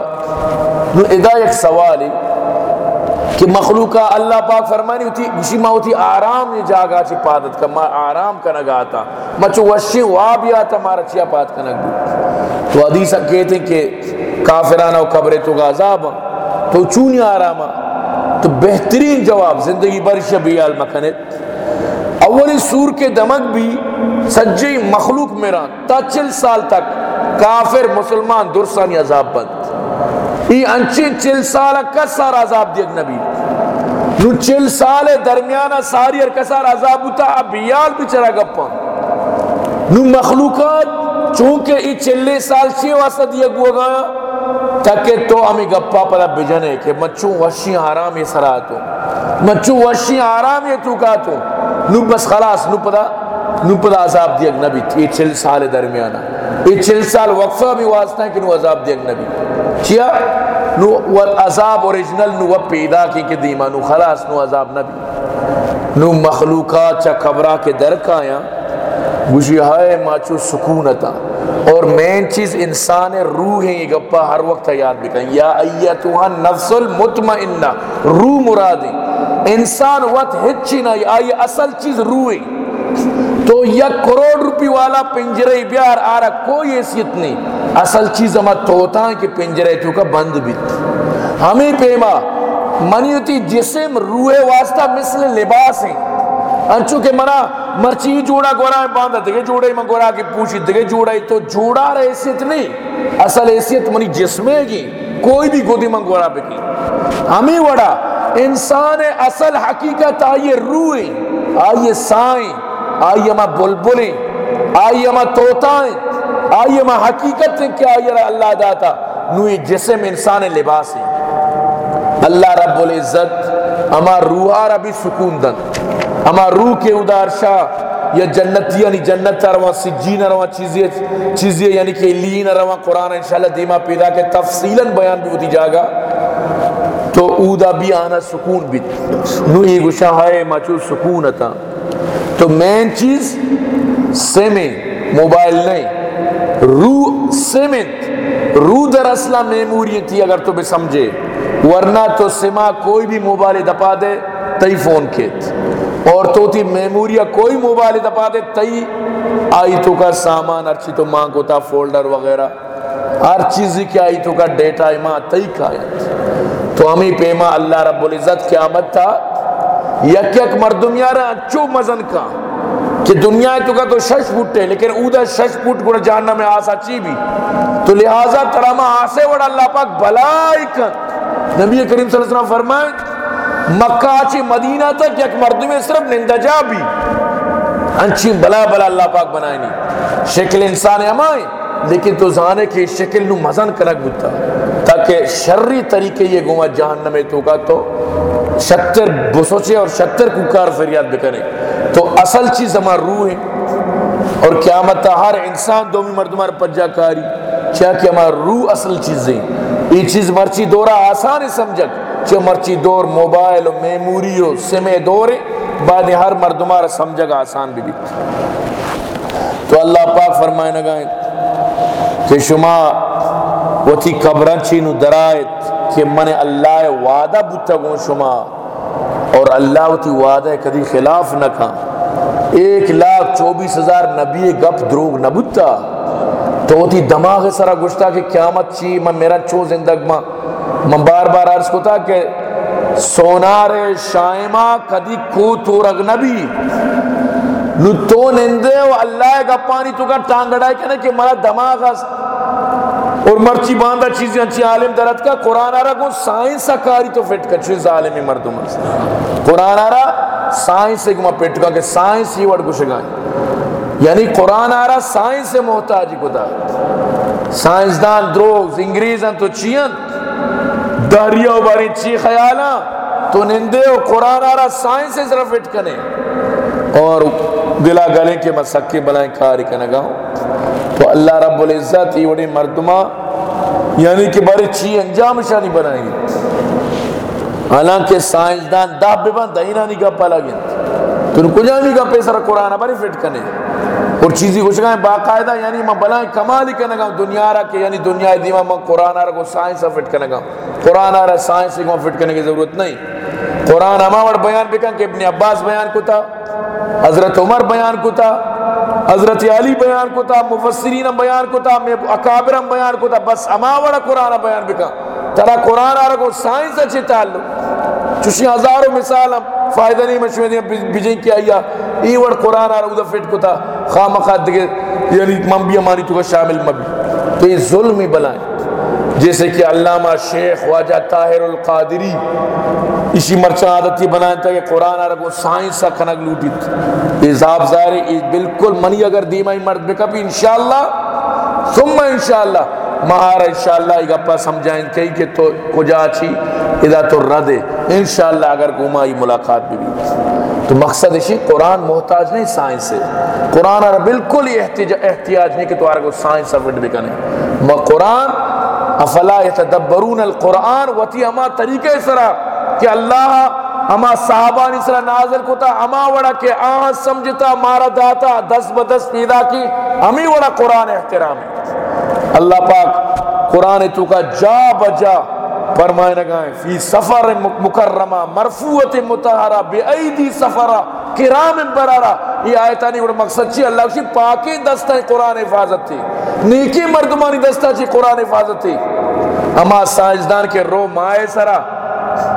S1: نو، ادا ایک سوالی۔ کہ مخلوقہ اللہ پاک فرمانی ہوتی، گوشی ماں ہوتی، آرام نے جاگا چی پادت کا، ماں آرام کا نگاتا ماں چو وشی واب آتا مارا چیا پاد کا نگو تو حدیثہ کہتے ہیں کہ کافرانہ و قبر تو غازاب تو چونی آراما تو بہترین جواب زندگی بر شبیال مکنت اولی سور کے دمک بھی سجی مخلوق میران، تا چل سال تک کافر، مسلمان درسانی عذاب بند۔ ای انچی چل سال کسار عذاب دیگ نبی؟ نو چل سال درمیانا ساری اور کسار عذاب ہوتا؟ اب بیال بچرا گپا۔ نو مخلوقات چونکہ ای چلے سال چی واسطہ دیگ ہوا گیا تاکہ تو ہمیں گپا پدا بجنے کہ مچوں وشی آرام یہ سراتو مچوں وشی آرام یہ تو کاتو نو بس خلاص، نو پدا نو پدا عذاب دیگ نبی ای چل سال درمیانا ای چل سال وقفہ بھی واسطہ ہے کہ نو عذاب دیگ نبی چیا نو عذاب اوریجنل نو پیدا کی کہ دیما، نو خلاص، نو عذاب نبی۔ نو مخلوقات چا قبرہ کے در کا آیا۔ گوشی ہائے ماچو سکون سکونتا اور مین چیز انسان روح ہے، یہ گپا ہر وقت یاد بھی کہیں یا ایتوہا نفس المطمئنہ، روح مرادی انسان وقت ہچی نہ آئی اصل چیز روح ہے۔ تو یک کروڑ روپی والا پنجرے بیار آرہ کوئی حیثیت نہیں۔ اصل چیز ہمیں توتا کہ پنجرے تو کا بند بھی۔ ہمیں پیما منیوتی جسم روح واسطہ مثل لباس ہیں۔ انچو کہ منا مرچی جوڑا گورا ہے، باندھا دگے جوڑا ہی من گورا کی پوچھی دگے جوڑا ہی تو جوڑا رہا حیثیت نہیں۔ اصل حیثیت منی جسمے گی کوئی بھی گودی من گورا پہ کی ہمیں وڑا، انسان اصل حقیقت آئیے روح آئیے سائیں۔ آئیے ماں بلبلیں آئیے ماں توتائیں آئیے ماں حقیقت کیا آئیے اللہ داتا نوی جسم انسان لباس ہے۔ اللہ رب العزت اما روحا ربی سکون دن۔ اما روح کے ادار شاہ یا جنت یعنی جنت رواں سجین رواں چیزیں چیزیں یعنی کہ لین رواں قرآن انشاءاللہ دیما پیدا کے تفصیلا بیان بھی ہوتی جاگا تو اودا بھی آنا سکون بھی۔ نو یہ گشا ہے مچو سکون تھا تو مین چیز سیمیں موبائل نہیں. روح سیمنٹ روح در اصلہ میموری تھی اگر تو بھی سمجھے. ورنہ تو سما کوئی بھی موبائل دپا دے، تئی فون کھیت. اور تو تھی میموریا کوئی موبائل دپا دے، تئی آئی تو کا سامان اچھی تو مانگ ہوتا فولڈر وغیرہ. ہر چیز کی آئی تو کا ڈیٹا ایما تئی کایت تو ہمیں پیما اللہ رب العزت قیامت تھا یک یک مردم یارا اچھو مزن کا. کہ دنیا تو کا تو شش پھٹ ہے لیکن اودا شش پھٹ کو جاننا میں آسا چی بھی؟ تو لہٰذا تراما آسے وڑا اللہ پاک بلائی کن. نبی کریم صلی اللہ علیہ وسلم فرمائے، مکہ چی مدینہ تک یک مردم صرف نندجا بھی. انچی بلا بلا اللہ پاک بنائیں نہیں شکل انسان ہمائیں لیکن تو زانے کی شکل نو مزن کرک بتا تاکہ شرری طریقے یہ گوما جہنم تو کا تو شتر بسوچے اور شتر ککار فریاد بکنے تو اصل چیز ہمارا روح ہے۔ اور قیامت ہر انسان دومی مردمار پجا کاری۔ چاہ کہ ہمارا روح اصل چیز ہے۔ یہ چیز مرچی دورا آسان ہے سمجھک۔ چاہ مرچی دور موبائل و میموری و سمے دور ہے۔ بعد ہر مردمار سمجھک آسان بھی بھی تو اللہ پاک فرمائے نگائیں کہ شما وتی قبرن چینو درائت کہ من اللہ وعدہ بتا گو شما اور اللہ وتی وعدہ کدی خلاف نہ کھا ایک لاکھ چوبیس ہزار نبی گپ دروگ نہ بتا تو وتی دماغ سرا گشتا کہ قیامت چی من میرا چو زندگ ماں من بار بار عرض کو تھا کہ سونار شائمہ کدی کو تو رگ نبی نو تو نندے و اللہ کا پانی تو کا ٹانگڑا ہے کہ مرا دماغ اس اور مرچی باندھا چیزیں اچھی عالم درد کا قرآن آ رہا کو سائنس کاری تو فٹ کر چیز ظالمی مردم اس قرآن آ رہا سائنس سے گما پیٹ کا کہ سائنس ہی وڑ کچھ گائیں یعنی قرآن آ رہا سائنس سے محتاجی کو دا سائنسدان دروگ انگریزاں تو چین دہریہ باری چی خیالاں تو نندے و قرآن آ رہا سائنس سے صرف فٹ کنے اور دلا گلے کے مسکے بلائیں کاری کنگا تو اللہ رب العزت یہ وڑی مردمہ یعنی کہ بارے چی انجام شانی بنائیں گے حالانکہ سائنسدان دا ببن دہینا نہیں گپا لگیں تو ان کو جانی گا پیسر قرآن باری فٹ کنے۔ اور چیزی کچھ گئے، باقاعدہ یعنی میں بلائیں کمالی کنگا دنیا رہا کہ یعنی دنیا دیما میں قرآن آرہ کو سائنس فٹ کنگا قرآن آرہ سائنس کو فٹ کرنے کی ضرورت نہیں۔ قرآن ہما بیان بکن کہ ابن عباس بیان کو تھا حضرت عمر بیان کو تھا حضرت علی بیان کو تھا مفسرین بیان کو تھا اکابرم بیان کو تھا بس اما وڑا قرآن بیان بکا۔ ترا قرآن آرہ کو سائنس اچھے تعلق۔ چوشی ہزاروں مثال ہم، فائدہ نہیں مشہور دیا بجیں کیا یا ای وڑ قرآن آرہ ادھا فٹ کو تھا خواہ مخواد دیکھے یعنی منبی امانی تو کا شامل مبی۔ تو یہ ظلم ہی بلائیں۔ جیسے کہ علامہ شیخ واجہ طاہر القادری، اسی مرچہ عادتی بنائیں تھا کہ قرآن عرب کو سائنس سا کھنک لوٹی تھی۔ عذاب ظاہر ہے بالکل منی اگر دیمائی مرد بکا بھی انشاءاللہ، ثم انشاءاللہ، مہارا انشاءاللہ، ایک اپا سمجھائیں کہیں کہ تو کجا چھی ادا تو رد انشاءاللہ اگر گمائی ملاقات بھی بھی تو مقصد اسی قرآن محتاج نہیں، سائنس سے قرآن عرب بالکل ہی احتیاج نہیں کہ تو آرہ کو سائنس سفٹ بکنے قرآن افلا یتدبرون القرآن وتی اما طریقے سرا کہ اللہ اما صحابہ نے سرا نازل کو اما وڑا کہ آن سمجھتا، مارا داتا دس بدس پیدا کی، امی وڑا قرآن احترام ہے۔ اللہ پاک قرآن تو کا جا بجا فرمائے نگائیں فی سفر مکرمہ، مرفوعت متحرہ بے ایدی سفرہ کرام برارہ یہ آیتانی بڑا مقصد چی، اللہ کی پاکی دستہ قرآن حفاظت تھی۔ نیکی مردمانی دستہ چی، قرآن حفاظت تھی۔ اما سائنسدان کے رو مائے سرا۔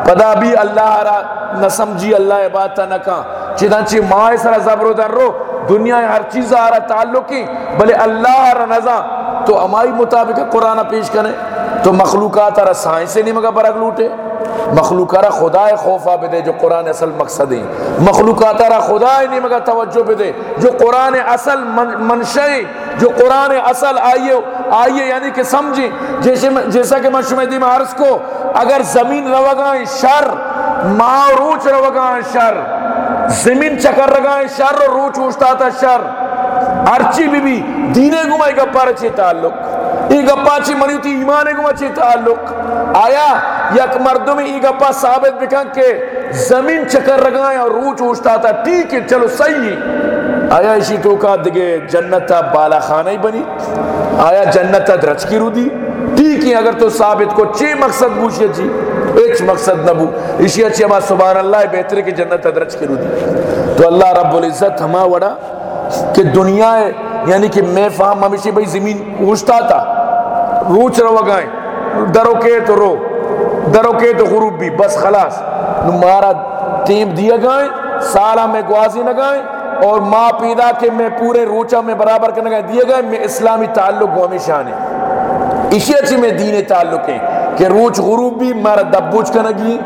S1: پدا بھی اللہ را جی، نہ سمجھی اللہ عبادتا نہ کہا چیدان چی مائے سرا زبر در رو۔ دنیا ہر چیز آ رہا تعلقی بلے اللہ را نظام تو ہماری مطابق قرآن پیش کریں۔ تو مخلوقات را سائنس سے نہیں مگا برگ لوٹے۔ مخلوقات را خدا خوفا بے دے جو قرآن اصل مقصد ہے مخلوقات را خدا نہیں مگا توجہ بے دے جو قرآن اصل منشئ جو قرآن اصل آئیے آئیے یعنی کہ سمجھیں۔ جیسا کہ میں شمیدی میں عرض کو، اگر زمین روگائیں شر، ماں روچ روگائیں شر۔ زمین چکر رگائیں شر اور روچ اوشتا تھا شر۔ ارچی بی بی دینے گمائی کا پرچے تعلق۔ ای گپا چی منی تی ایمان گما چی تعلق آیا یک مردم ای گپا ثابت بکن کہ زمین چکر رگائیں اور روچ اوشتا تھا ٹھیک ہے چلو صحیح آیا اسی تو کا دگے جنتا بالا خانہ ہی بنی آیا جنتا درچ کی رو دی ٹھیک ہے اگر تو ثابت کو چی مقصد بوشی جی ایچ مقصد نبو اسی اچھی ہما سبحان اللہ بہتر کی جنت درچ کی رو دی تو اللہ رب العزت ہما وڑا کہ دنیا ہے یعنی کہ میں فہم ہمیشہ بھئی زمین اوشتا تھا روچ رو گائیں۔ درو کے تو رو درو کے تو غروب بھی، بس خلاص۔ مارا ٹیم دیا گائیں، سالہ میں گوازی نہ گائیں اور ماں پیدا کے میں پورے روچہ میں برابر کرنے گئے دیے گئے میں اسلامی تعلق گو ہمیشہ آنے اسی اچھی میں دین تعلق ہیں کہ روچ غروب بھی مارا دبوچ کنگی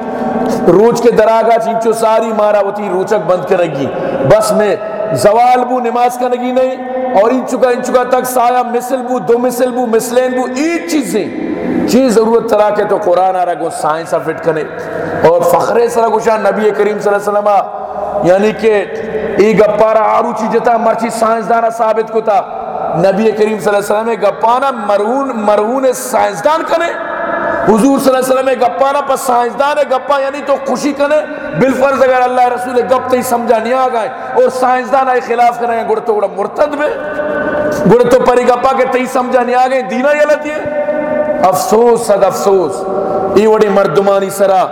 S1: روچ کے دراغا چینچو ساری مارا ہوتی روچک بند کرگی بس میں زوال بو نماز کنگی نہیں۔ اور ان چکا ان چکا تک سایہ مثل بو، دو مثل بو، مثلین بو، ایک چیزیں چیز جی ضرورت ترا کے تو قرآن آ رہا گو سائنس فٹ کنے اور فخر سرا گوشا نبی کریم صلی اللہ علیہ وسلم یعنی کہ ای گپارا آرو چی جتا، مرچی سائنسدانا ثابت کو تا نبی کریم صلی اللہ علیہ وسلم گپانا مرہون مرہون سائنسدان کنے۔ حضور صلی اللہ علیہ وسلم گپانا پر سائنسدان ہے گپا یعنی تو خوشی کنے بالفرض اگر اللہ رسول گپ تی سمجھا نہیں آگائے اور سائنسدان آئے خلاف کریں گے گڑتو گڑا مرتد میں۔ گڑتو پری گپا کے تی سمجھا نہیں آگئے دینہ یلتی ہے افسوس صد افسوس۔ ای وڑی مردمانی سرا،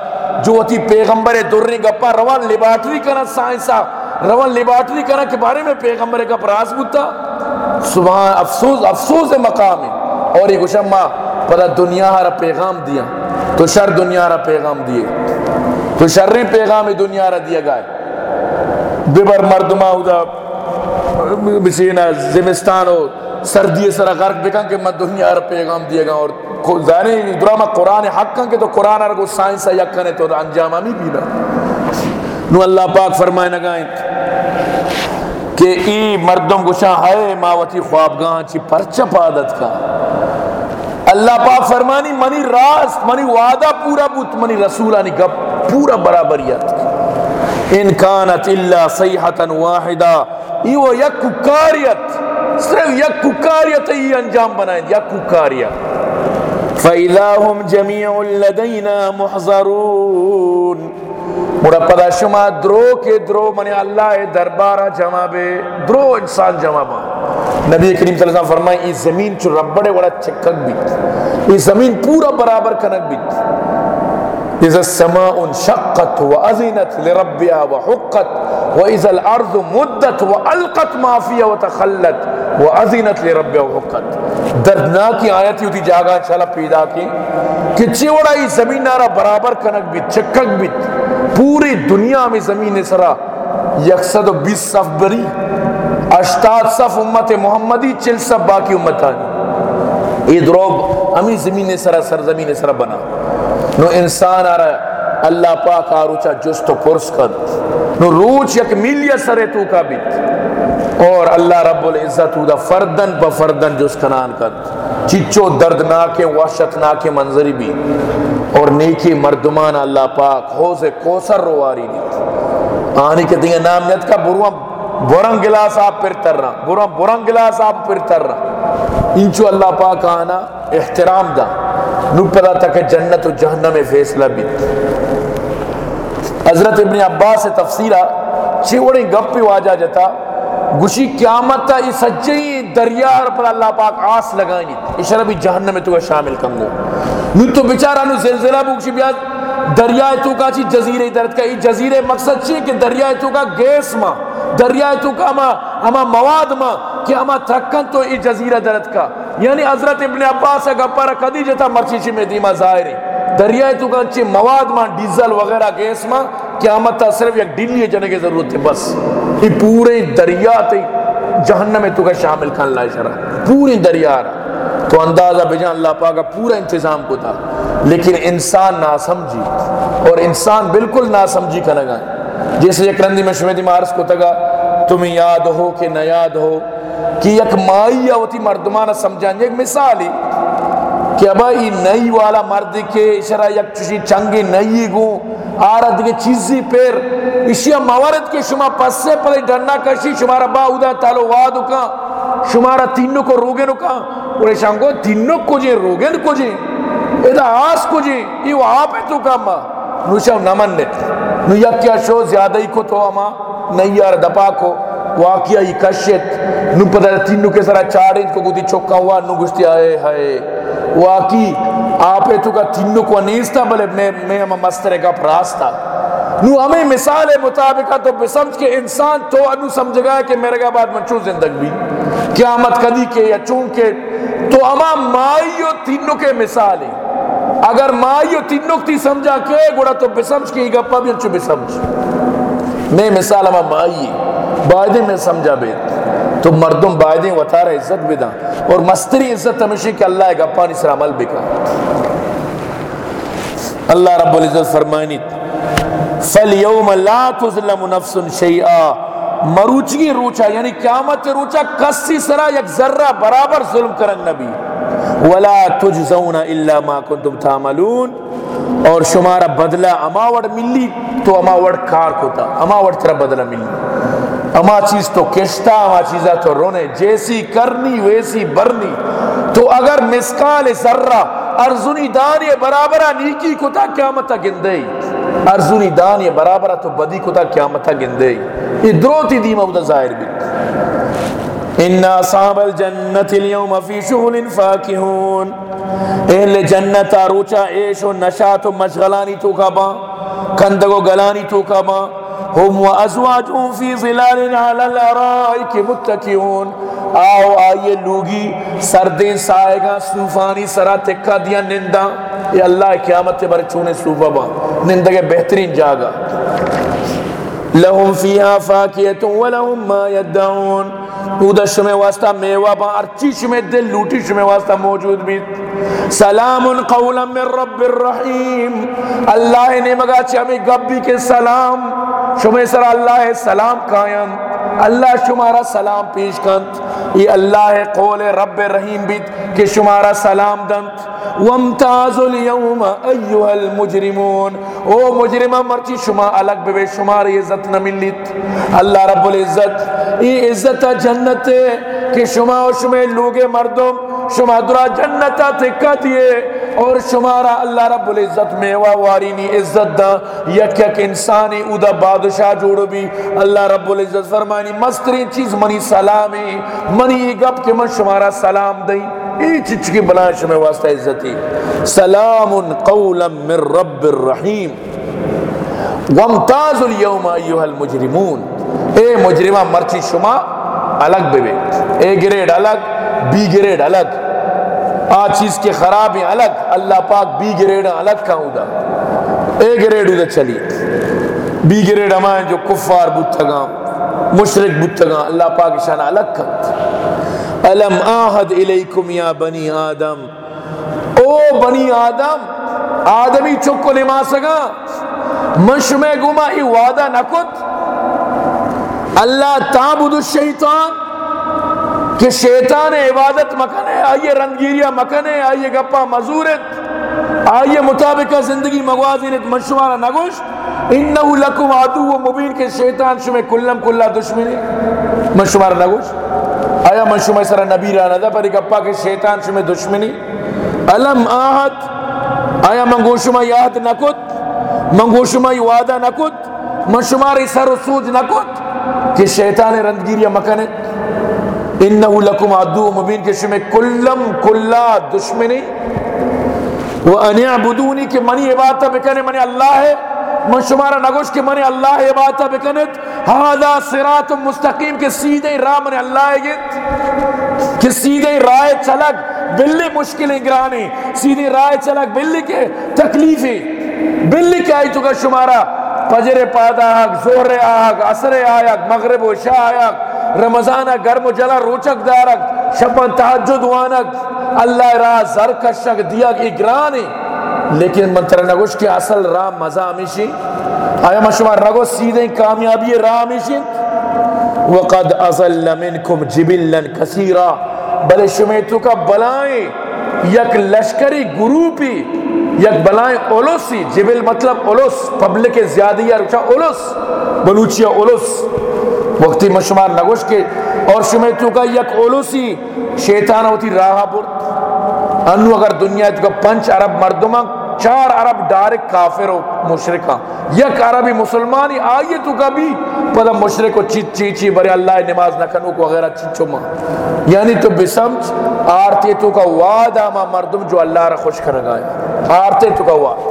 S1: جو ہوتی پیغمبر درنی گپا روان لیبارٹری کنا سائنسا روان لیبارٹری کنا کے بارے میں پیغمبر کا پراس بوتا۔ سبحان، افسوس افسوس مقام ہے۔ اور یہ گوشم ماں پتہ دنیا ہارا پیغام دیا، تو شر دنیا ہارا پیغام دیے۔ تو شرری پیغام دنیا ہارا دیا گائے ببر مردمہ ہودا بسینا زمستان ہو سردی سرا غرق بکن کہ میں دنیا ہارا پیغام دیا گا۔ اور ظاہری یعنی دراما قرآن حق کن کہ تو قرآن ہارا کو سائنس یکنے تو انجام ہمیں بھی نا۔ نو اللہ پاک فرمائے نگائیں کہ ای مردم گشاں ہے ماوتی خوابگاں چی پرچہ پادت کا۔ اللہ پاک فرمانی، منی راست منی وعدہ پورا بوت منی رسولانی گپ، پورا برابریت۔ ان کانت اللہ صیحتا واحدا ایو یک کاریت صرف یک کاریت ای انجام بنائیں یک کاریت فَإِذَا هُمْ جَمِيعٌ لَدَيْنَا مُحْضَرُونَ۔ مڑا پدا شما درو کے درو منی اللہ دربارہ جمع بے درو انسان جمع با نبی کریم صلی اللہ علیہ وسلم فرمائے یہ زمین چو ربڑے وڑا چکک بیت یہ زمین پورا برابر کنک بیت اذا السماء انشقت وأذنت لربها وحقت وإذا الأرض مدت وألقت ما فيها وتخلت وأذنت لربها وحقت دردناکی آیتی ہوتی، جاگا چلا پیدا کی۔ کہ چیوڑا یہ زمین نارا برابر کنک بیت چکک بیت پوری دنیا میں زمین سرا یکسد و بیس صف بری۔ اشتاد صف امت محمدی، چل صف باقی امتانی اید روب امی زمین سرا سرزمین سرا بنا۔ نو انسان آ رہا اللہ پاک آروچا جست و پرس کد نو روچ یک میلیا سرے تو کا بیت اور اللہ رب العزت دا فردن پا فردن جس کنان کد چچو دردناک، وحشتناک منظری بھی۔ اور نیکی مردمان اللہ پاک، حوض کوسر رواری نیت آنی کے دنیا نام نیت کا بروان برنگ گلاس آپ پر تر رہا برنگ برنگ گلاس آپ پر تر رہا انچو اللہ پاک آنا احترام دا۔ نو پتا تک جنت و جہنم فیصلہ بیت حضرت ابن عباس سے تفسیرہ چیوڑی گپ پی واجہ جتا گوشی قیامت تا اس سجی دریا پر اللہ پاک آس لگائنی اشارہ بھی جہنم میں تو شامل کنگو نو تو بچارہ نو زلزلہ بوکشی بیاد دریائے تو کا چی جزیرے درد کا۔ یہ جزیرے مقصد چی کہ دریائے تو کا گیس ما دریائے تو کا اما, اما مواد ما کہ اما ترکن تو یہ جزیرہ درد کا۔ یعنی حضرت ابن عباس کا پارا قدی جتا مرچیشی میں دیما ظاہری دریائے تو کا چی مواد ما ڈیزل وغیرہ گیس ما قیامت تا صرف ایک ڈلیے جنے کے ضرورت ہے بس۔ یہ پورے دریا تے جہنم تو کا شامل کھان لائے شرح۔ پوری دریا رہا تو اندازہ بجان اللہ پاک کا پورا انتظام کو تھا۔ لیکن انسان نہ سمجھی اور انسان بالکل نہ سمجھی کا لگا جیسے ایک رندی میں شمیدی مارس کو تگا، تمہیں یاد ہو کہ نہ یاد ہو کہ یک مائی ہوتی مردمانہ سمجھان ایک مثال ہی کہ ابا یہ نئی والا مرد کے اشارہ یک چوشی چنگی نئی گو آرد کے چیزی پیر اشیا موارد کے شما پس سے پلے ڈرنا کشی۔ شمارا با اودا تالو وادو کا شمارا تینوں کو روگے نو کا اور شانگو تینوں کو جی، جے روگے نو کو جی، جے ایدہ آس کو جی، جے یہ وہ آپ ہے تو کاما۔ نوشا نمن نے نو یک کیا شو زیادہ ہی کو تو اما نہیں یار دپا کو واقعہ ہی کشت۔ نو پتہ تینوں کے سرا چاڑیں کو گودی چوکا ہوا، نو گشتی آئے، ہائے۔ واقعی آپ تو کا تینوں کو نیستا، بلے میں میں ہم مسترے کا پراستہ نو ہمیں مثال مطابقہ تو بسمجھ کے انسان تو انو سمجھ گا کہ میرے گا بعد منچو زندگ بھی۔ قیامت کدی کے یا چونکہ تو اما مائیو تینوں کے مثال ہیں۔ اگر مائیو تینوں کی سمجھا کے گوڑا تو بسمج کی گپا بھی انچو بسمج میں مثال اما مائی بائدے میں سمجھا بیت تو مردم بائدے وطار عزت بیدا اور مستری عزت ہمیشہ کہ اللہ گپا نسر عمل بکا اللہ رب العزت فرمائنی۔ فَالْيَوْمَ لَا تُظْلَمُ نَفْسٌ شَيْئًا۔ مروچگی روچا یعنی قیامت روچا کسی سرا یک ذرہ برابر ظلم کرن نبی۔ ولا تجزون الا ما کنتم تعملون۔ اور شمارا بدلہ اما وڑ ملی تو اما وڑ کار کوتا۔ اما وڑ ترا بدلہ ملی۔ اما چیز تو کشتا، اما چیزا تو رونے۔ جیسی کرنی، ویسی برنی۔ تو اگر مسکال ذرہ ارزنی دانی برابرہ نیکی کتا قیامتا گندے۔ ارزنی دانی برابرہ تو بدی کتا قیامتا گندے۔ یہ دروتی دیمہ بدا ظاہر بھی۔ ان اصحاب الجنت اليوم في شغل فاكهون. اہل جنت روچا عیش و نشاط و مشغلانی تو کبا کندگو گلانی تو کبا ہم و ازواجهم فی ظلال على الارائک متکیون آو آئیے لوگی، سردیں سائے گا صوفانی سرا تکا دیا نندہ یہ اللہ، قیامت تے بر چونے صوفہ با. نندگے بہترین جاگا لهم فيها فاكهة ولهم ما يدعون. اودا شمع واسطہ میوہ با ارچی شمع دل لوٹی شمع واسطہ موجود بھی۔ سلام قولا من رب الرحیم۔ اللہ نے مگا چمی گبی کے سلام۔ شمع سر اللہ سلام قائم۔ اللہ شمارا سلام پیش کنت یہ اللہ قول رب رحیم بیت کہ شمارا سلام دنت وامتاز اليوم ایوہ المجرمون۔ او مجرمہ مرچی شما الگ بے شمار عزت نہ ملیت اللہ رب العزت، یہ عزت جنت کہ شما و شما لوگ مردم، شما درا جنتا تکا دیے اور شمارا اللہ رب العزت میوہ وارینی عزت دا، یک یک انسانی او دا بادشاہ جوڑو بھی۔ اللہ رب العزت فرمانی مسترین چیز منی سلامی منی گپ کے من شمارا سلام دیں۔ ای چچ کی بلائیں شمع واسطہ عزتی سلام قولا من رب الرحیم۔ وامتاز اليوم ایوہ المجرمون۔ اے مجرمہ، مرچی شما الگ بے بے۔ اے گریڈ الگ، بی گریڈ الگ۔ آ چیز کے خرابی الگ، اللہ پاک بی گریڈ الگ کہوں دا۔ اے گریڈ ادھر چلی۔ بی گریڈ ہمائیں جو کفار بتگاں مشرک بتگاں اللہ پاک شان الگ کہت الم آہد الیکم یا بنی آدم۔ او بنی آدم، آدمی چکو نما سگا مشمع گما ای وعدہ نکت اللہ تعبد الشیطان، کہ شیطان عبادت مکنے آئیے رنگیریہ مکنے آئیے گپا مزورت آئیے مطابقہ زندگی مغوازینت منشوارہ نگوش، انہو لکم عدو و مبین کے شیطان شمیں کلم کلہ دشمنی منشوارہ نگوش، آیا منشوارہ سر نبی رانا دا پر گپا کہ شیطان شمیں دشمنی؟ علم آہد، آیا منگوشما یاد نکت منگوشما یوادہ نکت منشوارہ سر و سوج نکت کہ شیطان رندگیری مکنے انہو لکم عدو مبین کے شمع کلم کلا دشمنی و انی عبدونی کہ منی عبادتہ بکنے منی اللہ ہے، من شمارا نگوش، کہ منی اللہ عبادتہ بکنت ہادا صراط مستقیم کے سیدھے راہ منی اللہ ہے گت کہ سیدھے راہ چلک بلی مشکلیں گرانے سیدھے راہ چلک بلی کے تکلیفیں، بلی کے آئی تو کا شمارا۔ فجر پادا حق زہر آگ، عصر آگ مغرب و شاہ آگ رمضان گرم و جلا روچک دارک، شبان تحجد وانک، اللہ را زرکشک دیا اگرانی لیکن من تر نگوش کی اصل را مزا ہمیشی آیا ما شما رگو سیدھیں کامیابی را ہمیشی وقد ازل منکم جبلا کثیرا، بلے شمیتو کا بلائیں، یک لشکری گروپی یک بلائیں اولوسی، جبل مطلب اولوس، پبلک زیادی یا رچا اولوس، بلوچیا اولوس۔ وقتی مشمار نگوش کے اور شمیتو کا یک اولوسی شیطان ہوتی راہا برد انو اگر دنیا تو کا پنچ عرب مردمہ، چار عرب ڈارک کافر و مشرکہ۔ یک عربی مسلمانی آئیے تو کبھی پدا مشرک و چیچ چیچی بری اللہ نماز نکنو کو وغیرہ چیچو ماں یعنی تو بسمج آرتے تو کا وعد آما مردم جو اللہ را خوش کر گئے آرتے تو کا وعد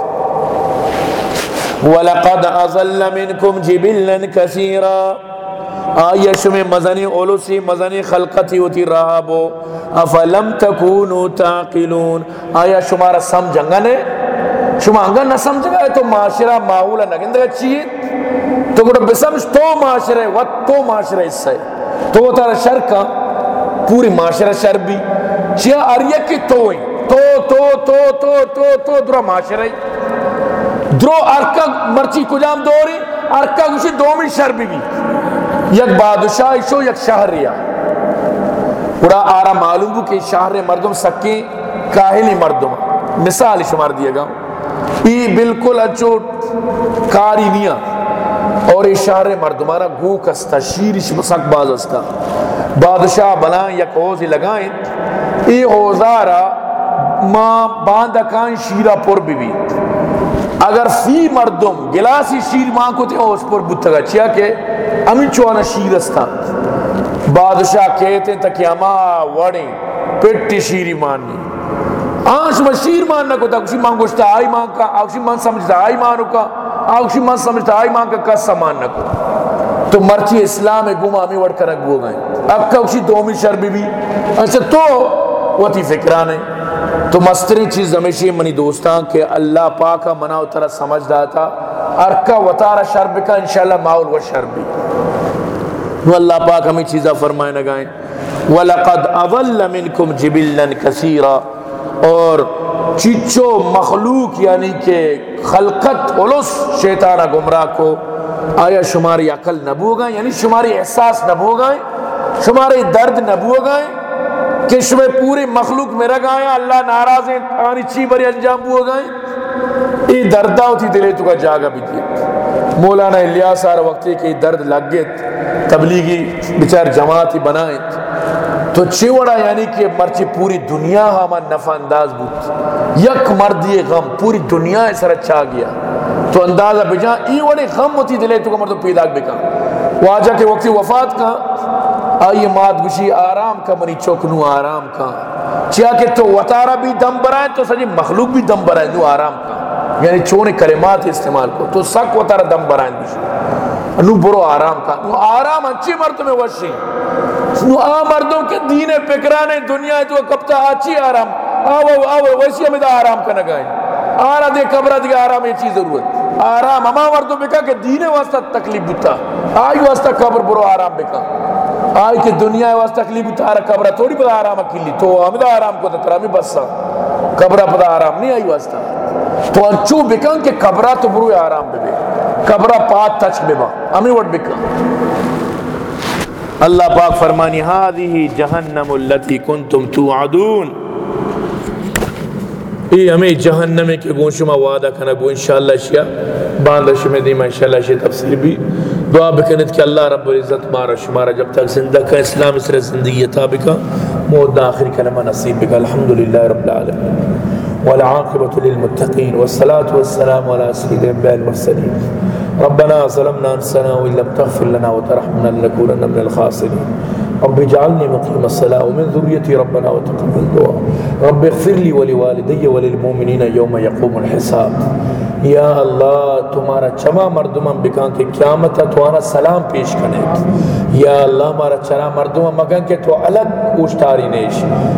S1: وَلَقَدْ أَظَلَّ مِنْكُمْ جِبِلًا كَثِيرًا۔ آیا شمی مزنی اولوسی، مزنی خلقتی ہوتی رہا بو افلم تکونو تاقلون آیا شمارا سمجھنگا نے۔ شما انگا نہ سمجھنگا ہے تو معاشرہ معولا نگندگا چیئے۔ تو گوڑا بسمج تو معاشرہ و تو معاشرہ اس سے تو وہ تارا شر کا، پوری معاشرہ شر بھی۔ چیا اریا کی تو ہوئی تو تو تو تو تو تو درہ درو ارکا مرچی کجام دوری ارکا گوشی دومی شر بھی بھی۔ یک بادشاہ شو، یک شہریا پورا آرا معلوم ہو کہ شہر مردم سکی کاہلی مردم۔ مثال شمار دیا گا۔ ای بالکل اچھو کاری نیا۔ اور ای شہر مردمارا گو کستا شیرش سک باز استا بادشاہ بلائیں، یک حوزی لگائیں۔ ای حوزارا ماں باندکان شیرہ پر بھی بھی اگر فی مردم گلاسی شیر ماں کو تے اس پر بتگا چیا کہ امی چوانا شیر استا۔ بادشاہ کہتے ہیں تکی اما وڑیں پٹی شیری ماننی آنش میں شیر ماننا کو تا کسی مان گوشتا، آئی مان کا آکشی مان سمجھتا، آئی مانو کا آکشی مان سمجھتا، آئی مان کا کسا ماننا کو۔ تو مرچی اسلام گما ہمیں وڑ کرک بو گئے۔ اب کا دومی شر بھی بھی اچھا تو وہ تھی فکرانے تو مستری چیز ہمیشہ منی دوستان کہ اللہ پاکا منا اترا سمجھ دا تھا ارکا وطارا شرب کا انشاءاللہ ماحول و شرب۔ بھی نو اللہ پاک ہمیں چیزا فرمائے نگائیں وَلَقَدْ أَضَلَّ مِنْكُمْ جِبِلًّا كَثِيرًا۔ اور چچو مخلوق یعنی کہ خلقت علس شیطانہ گمراہ کو۔ آیا شماری عقل نبو گئے یعنی شماری احساس نبو گئے شماری درد نبو گئے کہ پوری مخلوق میں رگائیں اللہ ناراض ہیں، آنی چی بری انجام بو گئے ای دردہ ہوتی دلے تو کا جاگا بھی دیا۔ مولانا الیاس آر وقتی کہ درد لگ گئے تبلیغی بچار جماعتی بنائیں تو چیوڑا یعنی کہ مرچی پوری دنیا ہمان نفع انداز بود۔ یک مردی غم پوری دنیا سر اچھا گیا۔ تو اندازہ بجا، ای وڑے غم ہوتی دلے تو کا مردو پیدا بکا واجہ کے وقتی وفات کا آئی ماد گشی، آرام کا منی چوکنو آرام کا۔ چیا کہ تو وطارہ بھی دم برائے، تو سجی مخلوق بھی دم برائے دو آرام کا۔ یعنی چونے کلمات استعمال کو، تو سک وطارہ دم برائے گشی۔ نو برو آرام کا۔ نو آرام اچھی مرد وشی؟ نو آ مردوں کے دین پکرانے دنیا تو کب تا اچھی آرام؟ آو آو ویسی ہمیں دا آرام کا نگائیں آرہ دے قبرہ دے آرام، یہ چیز ضرورت۔ آرام، ہما مردوں بکا کہ دین واسطہ تکلیف بتا آئی واسطہ قبر برو آرام بکا۔ آئی کہ دنیا واسطہ تکلیف بتا رہا تھوڑی پتا آرام اکیلی تو ہمیں دا آرام کو تترا ہمیں بسا قبرہ پتا آرام نہیں آئی واسطہ۔ تو انچو بکن کہ قبرہ تو برو آرام بے بے۔ قبرہ پات تچ بے با۔ ہمیں وٹ بکا اللہ پاک فرمانی هذه جہنم التي كنتم توعدون۔ ای ہمیں جہنم کے گوشما وعدہ کنا گو انشاءاللہ شیا باندہ شمی دیما انشاءاللہ شیا تفسیر بھی۔ دعا بکنید کہ اللہ رب العزت مارا شمارا جب تک زندہ کا اسلام اس زندگی تابقہ موت آخر کلمہ نصیب بکا، الحمدللہ رب العالمين والعاقبة للمتقين والصلاة والسلام على سيد الانبياء المرسلين ربنا ظلمنا انفسنا وان لم تغفر لنا وترحمنا لنكونن من الخاسرين رب اجعلني مقيم الصلاة، ومن ذريتي ربنا وتقبل دعاء رب اغفر لي ولوالدي وللمؤمنين يوم يقوم الحساب. یا اللہ، تمہارا چما مردمان بکان کے قیامت ہے، تمہارا سلام پیش کرنے۔ یا اللہ، ہمارا چرا مردمان مگن کے تو الگ اوشتاری نیش۔